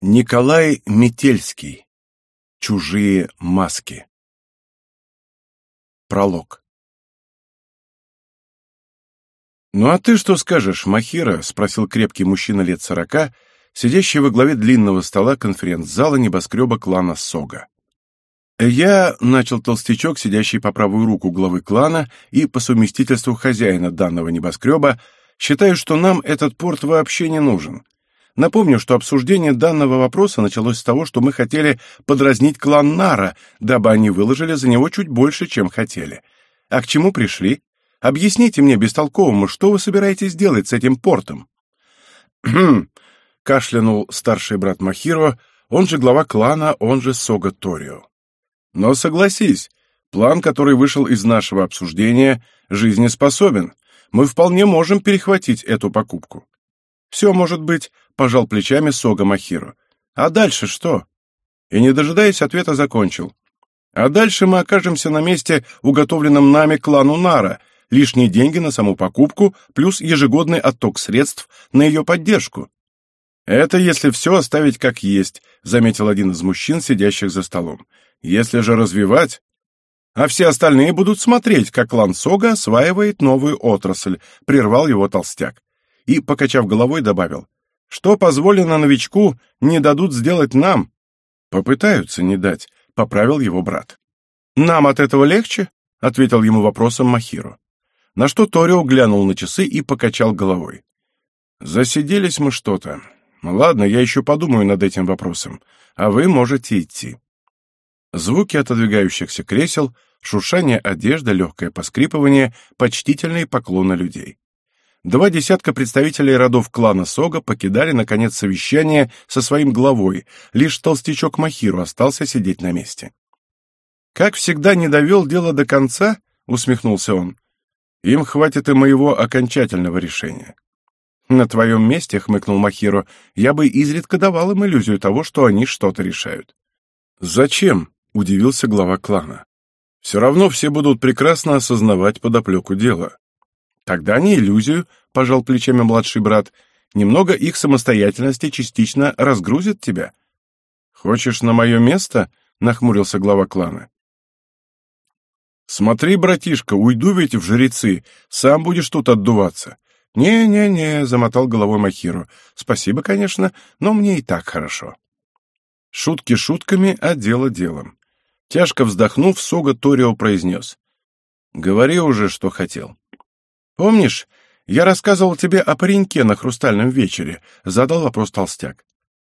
Николай Метельский. Чужие маски. Пролог. «Ну а ты что скажешь, Махира?» — спросил крепкий мужчина лет сорока, сидящий во главе длинного стола конференц-зала небоскреба клана Сога. «Я», — начал толстячок, сидящий по правую руку главы клана и по совместительству хозяина данного небоскреба, «считаю, что нам этот порт вообще не нужен». Напомню, что обсуждение данного вопроса началось с того, что мы хотели подразнить клан Нара, дабы они выложили за него чуть больше, чем хотели. А к чему пришли? Объясните мне бестолковому, что вы собираетесь делать с этим портом? «Хм!» — кашлянул старший брат Махиро, он же глава клана, он же Сога Торио. «Но согласись, план, который вышел из нашего обсуждения, жизнеспособен. Мы вполне можем перехватить эту покупку. Все может быть, пожал плечами Сога Махиру. А дальше что? И, не дожидаясь ответа, закончил. А дальше мы окажемся на месте, уготовленном нами клану Нара, лишние деньги на саму покупку, плюс ежегодный отток средств на ее поддержку. Это если все оставить как есть, заметил один из мужчин, сидящих за столом. Если же развивать... А все остальные будут смотреть, как клан Сога осваивает новую отрасль, прервал его толстяк. И, покачав головой, добавил. Что позволено новичку, не дадут сделать нам. Попытаются не дать, поправил его брат. Нам от этого легче? ответил ему вопросом Махиру. На что Торио глянул на часы и покачал головой. Засиделись мы что-то. Ладно, я еще подумаю над этим вопросом, а вы можете идти. Звуки отодвигающихся кресел, шуршание одежды, легкое поскрипывание, почтительные поклоны людей. Два десятка представителей родов клана Сога покидали, наконец, совещание со своим главой, лишь толстячок Махиру остался сидеть на месте. «Как всегда не довел дело до конца?» — усмехнулся он. «Им хватит и моего окончательного решения». «На твоем месте», — хмыкнул Махиру, — «я бы изредка давал им иллюзию того, что они что-то решают». «Зачем?» — удивился глава клана. «Все равно все будут прекрасно осознавать подоплеку дела. Тогда не иллюзию, пожал плечами младший брат. Немного их самостоятельности частично разгрузит тебя. Хочешь на мое место? нахмурился глава клана. Смотри, братишка, уйду ведь в жрецы, сам будешь тут отдуваться. «Не-не-не», — замотал головой Махиру. «Спасибо, конечно, но мне и так хорошо». Шутки шутками, а дело делом. Тяжко вздохнув, Сога Торио произнес. «Говори уже, что хотел». «Помнишь, я рассказывал тебе о пареньке на хрустальном вечере?» — задал вопрос толстяк.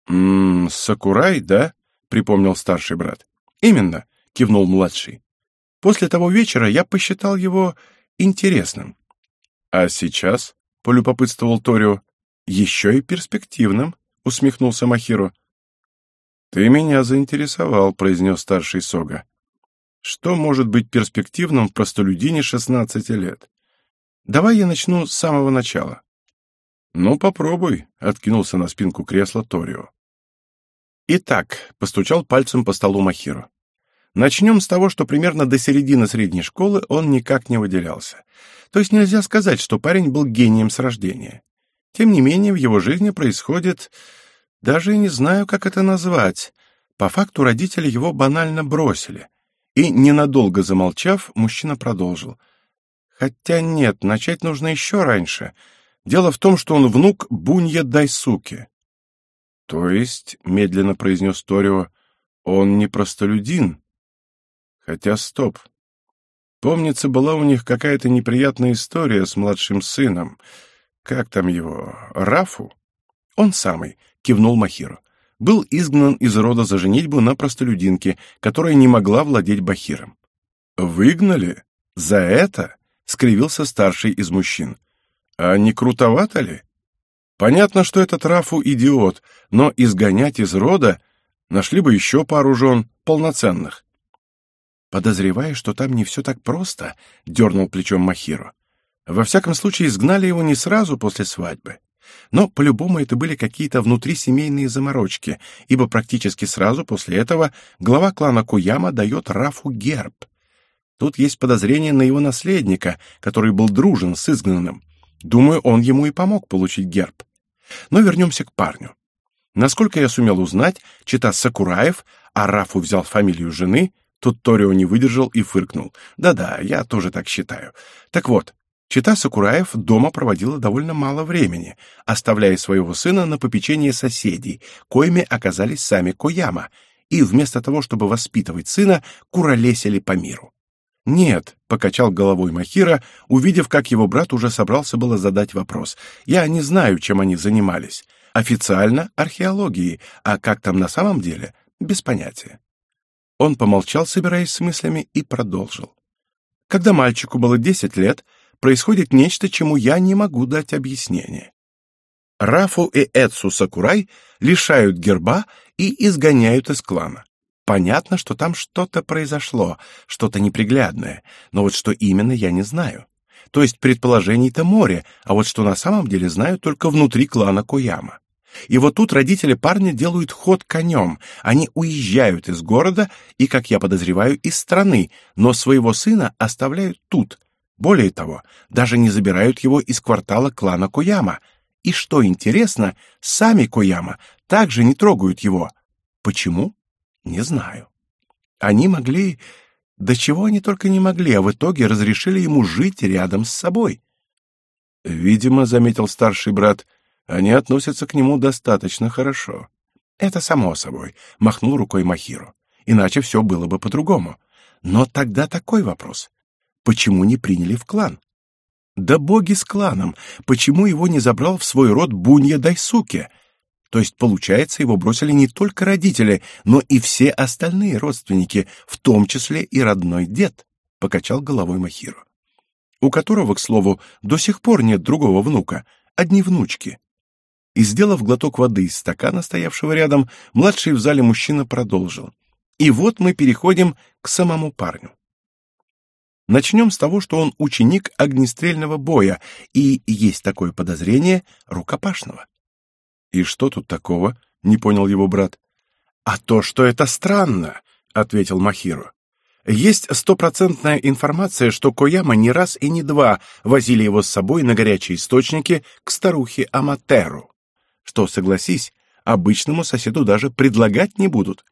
«Ммм, Сакурай, да?» — припомнил старший брат. «Именно», — кивнул младший. «После того вечера я посчитал его интересным». «А сейчас?» — полюбопытствовал Торио. «Еще и перспективным», — усмехнулся Махиро. «Ты меня заинтересовал», — произнес старший Сога. «Что может быть перспективным в простолюдине шестнадцати лет?» Давай я начну с самого начала. Ну, попробуй, откинулся на спинку кресла Торио. Итак, постучал пальцем по столу Махиру. Начнем с того, что примерно до середины средней школы он никак не выделялся. То есть нельзя сказать, что парень был гением с рождения. Тем не менее, в его жизни происходит... Даже не знаю, как это назвать. По факту родители его банально бросили. И, ненадолго замолчав, мужчина продолжил — Хотя нет, начать нужно еще раньше. Дело в том, что он внук Бунья Дайсуки. То есть, медленно произнес Торио, он не простолюдин. Хотя стоп. Помнится, была у них какая-то неприятная история с младшим сыном. Как там его? Рафу? Он самый, кивнул Махиру. Был изгнан из рода за женитьбу на простолюдинке, которая не могла владеть Бахиром. Выгнали? За это? — скривился старший из мужчин. «А не крутовато ли? Понятно, что этот Рафу идиот, но изгонять из рода нашли бы еще пару жен полноценных». «Подозревая, что там не все так просто», — дернул плечом Махиру. «Во всяком случае, изгнали его не сразу после свадьбы. Но, по-любому, это были какие-то внутрисемейные заморочки, ибо практически сразу после этого глава клана Куяма дает Рафу герб. Тут есть подозрение на его наследника, который был дружен с изгнанным. Думаю, он ему и помог получить герб. Но вернемся к парню. Насколько я сумел узнать, чита Сакураев, а Рафу взял фамилию жены, тут Торио не выдержал и фыркнул. Да-да, я тоже так считаю. Так вот, чита Сакураев дома проводила довольно мало времени, оставляя своего сына на попечение соседей, коими оказались сами Кояма, и вместо того, чтобы воспитывать сына, куролесили по миру. «Нет», — покачал головой Махира, увидев, как его брат уже собрался было задать вопрос. «Я не знаю, чем они занимались. Официально — археологией, а как там на самом деле — без понятия». Он помолчал, собираясь с мыслями, и продолжил. «Когда мальчику было десять лет, происходит нечто, чему я не могу дать объяснение. Рафу и Эцу Сакурай лишают герба и изгоняют из клана. Понятно, что там что-то произошло, что-то неприглядное, но вот что именно я не знаю. То есть предположений-то море, а вот что на самом деле знаю только внутри клана Кояма. И вот тут родители парня делают ход конем. Они уезжают из города и, как я подозреваю, из страны, но своего сына оставляют тут. Более того, даже не забирают его из квартала клана Кояма. И что интересно, сами Кояма также не трогают его. Почему? Не знаю. Они могли... До чего они только не могли, а в итоге разрешили ему жить рядом с собой. Видимо, заметил старший брат, они относятся к нему достаточно хорошо. Это само собой, махнул рукой Махиру. Иначе все было бы по-другому. Но тогда такой вопрос. Почему не приняли в клан? Да боги с кланом, почему его не забрал в свой род Бунья Дайсуке? То есть, получается, его бросили не только родители, но и все остальные родственники, в том числе и родной дед, — покачал головой Махиру. У которого, к слову, до сих пор нет другого внука, одни внучки. И, сделав глоток воды из стакана, стоявшего рядом, младший в зале мужчина продолжил. И вот мы переходим к самому парню. Начнем с того, что он ученик огнестрельного боя и, есть такое подозрение, рукопашного. «И что тут такого?» — не понял его брат. «А то, что это странно», — ответил Махиру. «Есть стопроцентная информация, что Кояма не раз и не два возили его с собой на горячие источники к старухе Аматеру. Что, согласись, обычному соседу даже предлагать не будут.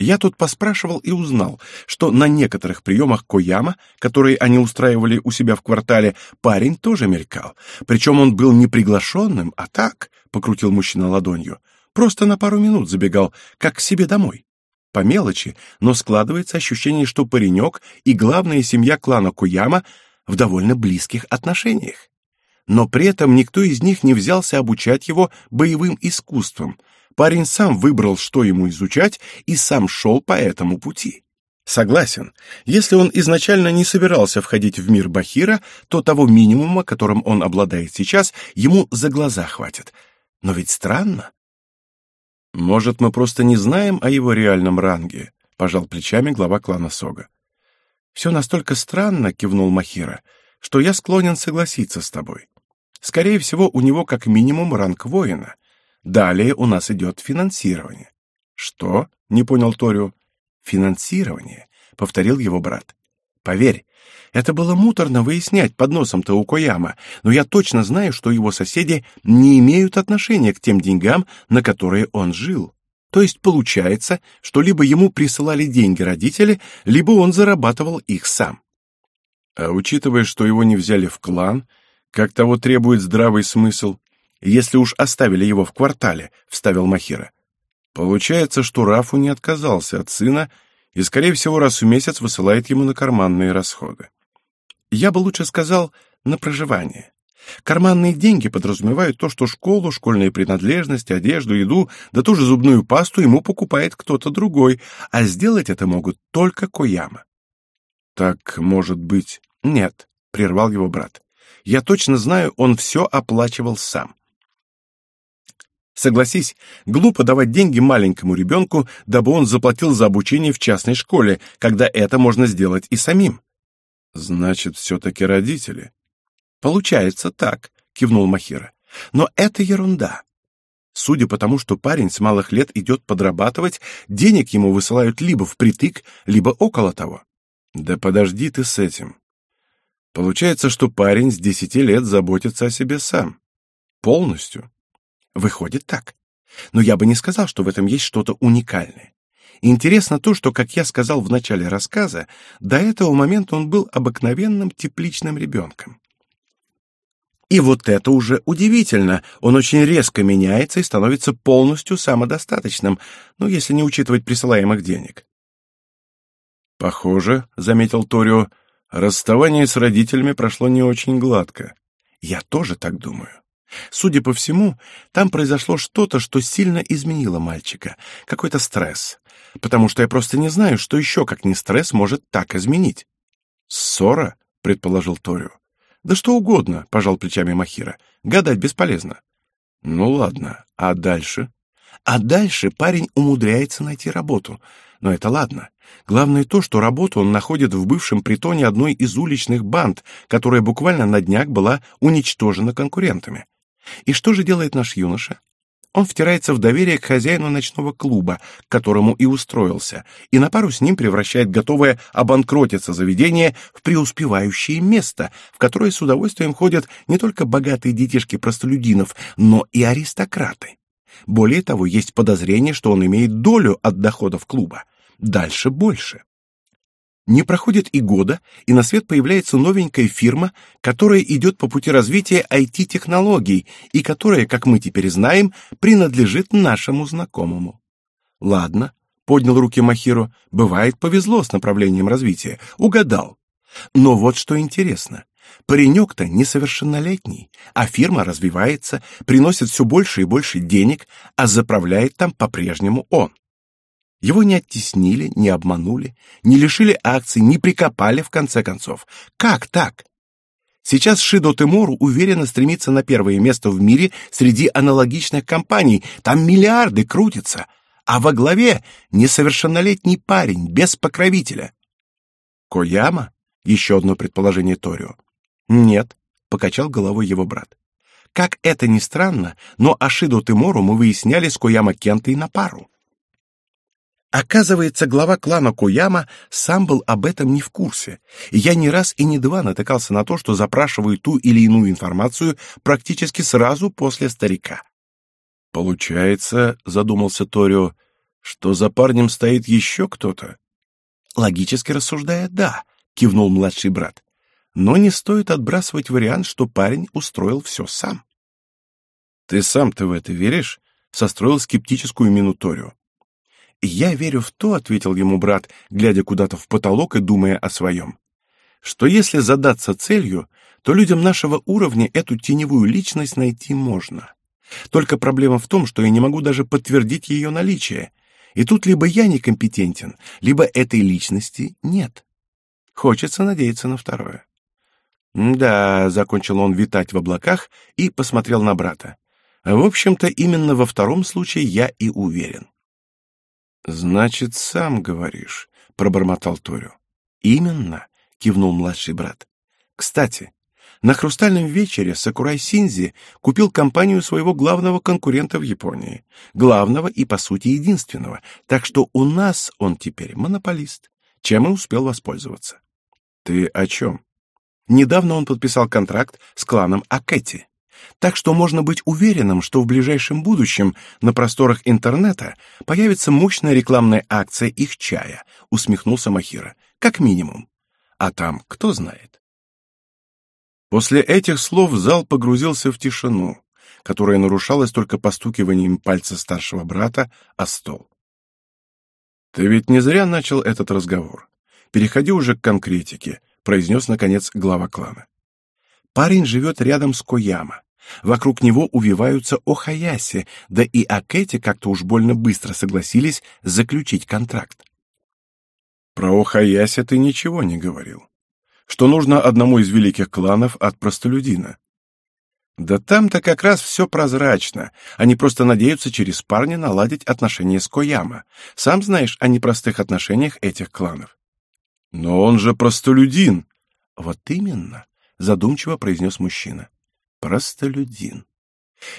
Я тут поспрашивал и узнал, что на некоторых приемах Кояма, которые они устраивали у себя в квартале, парень тоже мелькал. Причем он был не приглашенным, а так, — покрутил мужчина ладонью, — просто на пару минут забегал, как к себе домой. По мелочи, но складывается ощущение, что паренек и главная семья клана Кояма в довольно близких отношениях. Но при этом никто из них не взялся обучать его боевым искусствам — Парень сам выбрал, что ему изучать, и сам шел по этому пути. Согласен, если он изначально не собирался входить в мир Бахира, то того минимума, которым он обладает сейчас, ему за глаза хватит. Но ведь странно. Может, мы просто не знаем о его реальном ранге, пожал плечами глава клана Сога. Все настолько странно, кивнул Махира, что я склонен согласиться с тобой. Скорее всего, у него как минимум ранг воина. Далее у нас идет финансирование. Что? Не понял Торио. Финансирование, повторил его брат. Поверь, это было муторно выяснять под носом-то но я точно знаю, что его соседи не имеют отношения к тем деньгам, на которые он жил. То есть получается, что либо ему присылали деньги родители, либо он зарабатывал их сам. А учитывая, что его не взяли в клан, как того требует здравый смысл, если уж оставили его в квартале», — вставил Махира. «Получается, что Рафу не отказался от сына и, скорее всего, раз в месяц высылает ему на карманные расходы. Я бы лучше сказал, на проживание. Карманные деньги подразумевают то, что школу, школьные принадлежности, одежду, еду, да ту же зубную пасту ему покупает кто-то другой, а сделать это могут только Кояма. Так, может быть... Нет, — прервал его брат. Я точно знаю, он все оплачивал сам. Согласись, глупо давать деньги маленькому ребенку, дабы он заплатил за обучение в частной школе, когда это можно сделать и самим. Значит, все-таки родители. Получается так, кивнул Махира. Но это ерунда. Судя по тому, что парень с малых лет идет подрабатывать, денег ему высылают либо впритык, либо около того. Да подожди ты с этим. Получается, что парень с десяти лет заботится о себе сам. Полностью. Выходит так. Но я бы не сказал, что в этом есть что-то уникальное. Интересно то, что, как я сказал в начале рассказа, до этого момента он был обыкновенным тепличным ребенком. И вот это уже удивительно. Он очень резко меняется и становится полностью самодостаточным, ну, если не учитывать присылаемых денег. «Похоже», — заметил Торио, — «расставание с родителями прошло не очень гладко». «Я тоже так думаю». Судя по всему, там произошло что-то, что сильно изменило мальчика, какой-то стресс, потому что я просто не знаю, что еще, как не стресс, может так изменить. «Ссора?» — предположил Торио. «Да что угодно», — пожал плечами Махира. «Гадать бесполезно». «Ну ладно, а дальше?» «А дальше парень умудряется найти работу. Но это ладно. Главное то, что работу он находит в бывшем притоне одной из уличных банд, которая буквально на днях была уничтожена конкурентами. И что же делает наш юноша? Он втирается в доверие к хозяину ночного клуба, к которому и устроился, и на пару с ним превращает готовое обанкротиться заведение в преуспевающее место, в которое с удовольствием ходят не только богатые детишки простолюдинов, но и аристократы. Более того, есть подозрение, что он имеет долю от доходов клуба. Дальше больше. Не проходит и года, и на свет появляется новенькая фирма, которая идет по пути развития IT-технологий и которая, как мы теперь знаем, принадлежит нашему знакомому. Ладно, поднял руки Махиро, бывает, повезло с направлением развития, угадал. Но вот что интересно. Паренек-то несовершеннолетний, а фирма развивается, приносит все больше и больше денег, а заправляет там по-прежнему он. Его не оттеснили, не обманули, не лишили акций, не прикопали в конце концов. Как так? Сейчас Шидо Тимору уверенно стремится на первое место в мире среди аналогичных компаний. Там миллиарды крутятся, а во главе несовершеннолетний парень без покровителя. Кояма? Еще одно предположение Торио. Нет, покачал головой его брат. Как это ни странно, но о Шидо Тимору мы выясняли с Кояма Кентой на пару. Оказывается, глава клана Куяма сам был об этом не в курсе, я не раз и не два натыкался на то, что запрашиваю ту или иную информацию практически сразу после старика. «Получается, — задумался Торио, — что за парнем стоит еще кто-то?» «Логически рассуждая, да», — кивнул младший брат. «Но не стоит отбрасывать вариант, что парень устроил все сам». «Ты сам-то в это веришь?» — состроил скептическую мину Торио. «Я верю в то», — ответил ему брат, глядя куда-то в потолок и думая о своем, «что если задаться целью, то людям нашего уровня эту теневую личность найти можно. Только проблема в том, что я не могу даже подтвердить ее наличие, и тут либо я некомпетентен, либо этой личности нет. Хочется надеяться на второе». «Да», — закончил он витать в облаках и посмотрел на брата. «В общем-то, именно во втором случае я и уверен». Значит, сам говоришь, пробормотал Торио. Именно, кивнул младший брат. Кстати, на хрустальном вечере Сакурай Синзи купил компанию своего главного конкурента в Японии, главного и по сути единственного, так что у нас он теперь монополист, чем и успел воспользоваться. Ты о чем? Недавно он подписал контракт с кланом Акэти. Так что можно быть уверенным, что в ближайшем будущем на просторах интернета появится мощная рекламная акция их чая, усмехнулся Махира. Как минимум. А там кто знает. После этих слов зал погрузился в тишину, которая нарушалась только постукиванием пальца старшего брата о стол. Ты ведь не зря начал этот разговор. Переходи уже к конкретике, произнес наконец глава клана. Парень живет рядом с Кояма. Вокруг него увиваются Охаяси, да и Акэти как-то уж больно быстро согласились заключить контракт. Про Охаяси ты ничего не говорил. Что нужно одному из великих кланов от простолюдина. Да там-то как раз все прозрачно. Они просто надеются через парня наладить отношения с Кояма. Сам знаешь о непростых отношениях этих кланов. Но он же простолюдин. Вот именно, задумчиво произнес мужчина простолюдин.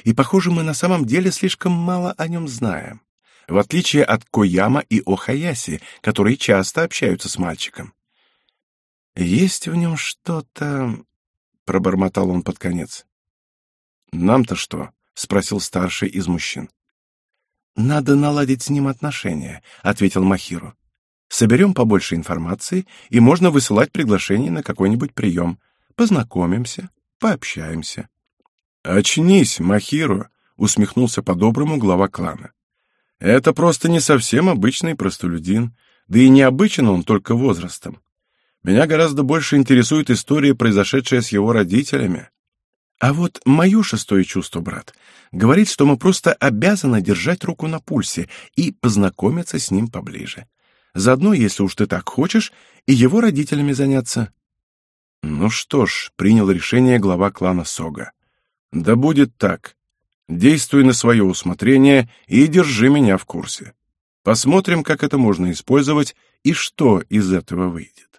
И, похоже, мы на самом деле слишком мало о нем знаем, в отличие от Кояма и Охаяси, которые часто общаются с мальчиком. «Есть в нем что-то...» — пробормотал он под конец. «Нам-то что?» — спросил старший из мужчин. «Надо наладить с ним отношения», — ответил Махиру. «Соберем побольше информации, и можно высылать приглашение на какой-нибудь прием. Познакомимся, пообщаемся». «Очнись, Махиру», — усмехнулся по-доброму глава клана. «Это просто не совсем обычный простолюдин, да и необычен он только возрастом. Меня гораздо больше интересует история, произошедшая с его родителями. А вот мое шестое чувство, брат, говорит, что мы просто обязаны держать руку на пульсе и познакомиться с ним поближе. Заодно, если уж ты так хочешь, и его родителями заняться. Ну что ж, принял решение глава клана Сога. Да будет так. Действуй на свое усмотрение и держи меня в курсе. Посмотрим, как это можно использовать и что из этого выйдет.